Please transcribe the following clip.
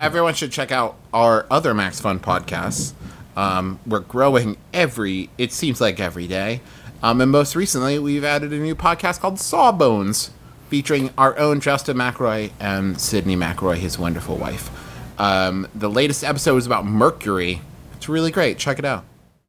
Everyone should check out our other Max Fun podcasts. Um, we're growing every, it seems like every day. Um, and most recently, we've added a new podcast called Sawbones, featuring our own Justin McElroy and Sydnee McElroy, his wonderful wife. Um, the latest episode is about Mercury. It's really great. Check it out.